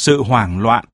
sự hoảng loạn.